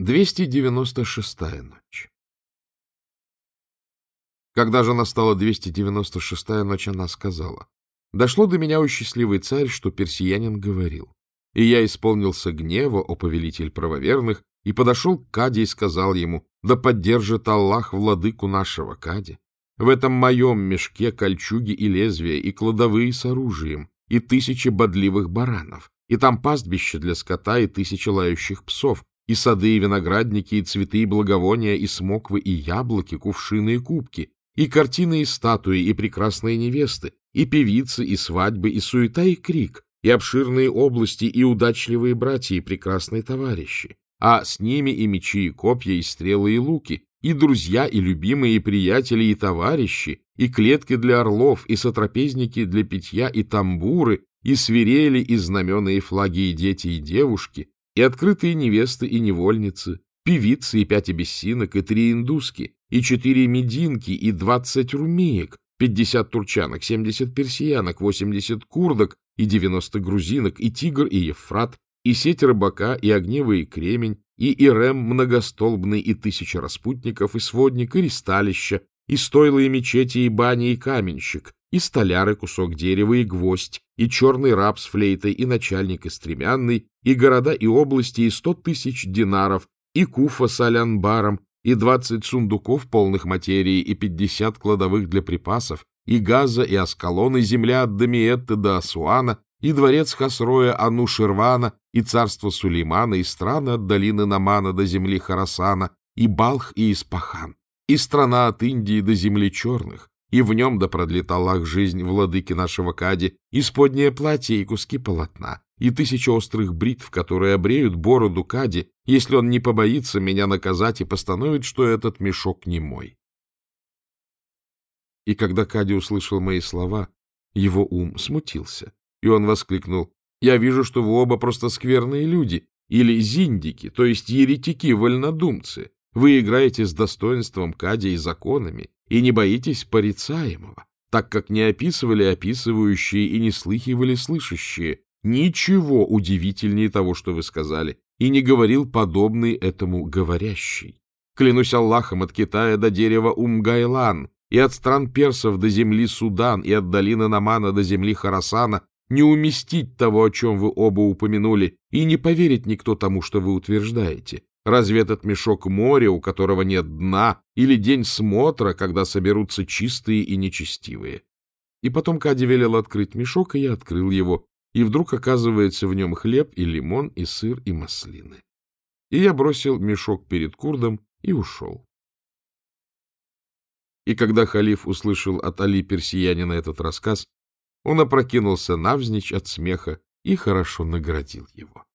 296-я ночь Когда же настала 296-я ночь, она сказала, «Дошло до меня, о счастливый царь, что персиянин говорил. И я исполнился гнева, о повелитель правоверных, и подошел к Каде и сказал ему, да поддержит Аллах владыку нашего Кади. В этом моем мешке кольчуги и лезвия, и кладовые с оружием, и тысячи бодливых баранов, и там пастбище для скота, и тысячи лающих псов, и сады, и виноградники, и цветы, и благовония, и смоквы, и яблоки, кувшины и кубки, и картины, и статуи, и прекрасные невесты, и певицы, и свадьбы, и суета, и крик, и обширные области, и удачливые братья, и прекрасные товарищи, а с ними и мечи, и копья, и стрелы, и луки, и друзья, и любимые, и приятели, и товарищи, и клетки для орлов, и сотрапезники для питья, и тамбуры, и свирели, и знамена, и флаги, и дети, и девушки, и открытые невесты и невольницы, певицы и пять обессинок, и три индуски, и четыре мединки, и двадцать румеек, пятьдесят турчанок, семьдесят персиянок, восемьдесят курдок, и девяносто грузинок, и тигр, и ефрат, и сеть рыбака, и огневый кремень, и ирем многостолбный, и тысяча распутников, и сводник, и ристалища, и стойлы, и мечети, и бани, и каменщик, и столяр, и кусок дерева, и гвоздь, и черный раб с флейтой, и начальник, и стремянный, и города, и области, и сто тысяч динаров, и куфа с алянбаром, и двадцать сундуков полных материи, и пятьдесят кладовых для припасов, и Газа, и Аскалон, и земля от Дамиетты до Асуана, и дворец Хасроя Ануширвана, и царство Сулеймана, и страны от долины Намана до земли Харасана, и Балх, и Испахан, и страна от Индии до земли черных, и в нем да продлит Аллах жизнь владыки нашего Кади, и платье и куски полотна, и тысяча острых бритв, которые обреют бороду Кади, если он не побоится меня наказать и постановит, что этот мешок не мой. И когда Кади услышал мои слова, его ум смутился, и он воскликнул, «Я вижу, что вы оба просто скверные люди, или зиндики, то есть еретики-вольнодумцы. Вы играете с достоинством Кади и законами, и не боитесь порицаемого, так как не описывали описывающие и не слыхивали слышащие. Ничего удивительнее того, что вы сказали, и не говорил подобный этому говорящий. Клянусь Аллахом от Китая до дерева Умгайлан, и от стран персов до земли Судан, и от долины Намана до земли Харасана, не уместить того, о чем вы оба упомянули, и не поверить никто тому, что вы утверждаете. Разве этот мешок моря, у которого нет дна, или день смотра, когда соберутся чистые и нечестивые? И потом Кади велел открыть мешок, и я открыл его, и вдруг оказывается в нем хлеб и лимон, и сыр, и маслины. И я бросил мешок перед курдом и ушел. И когда халиф услышал от Али Персиянина этот рассказ, он опрокинулся навзничь от смеха и хорошо наградил его.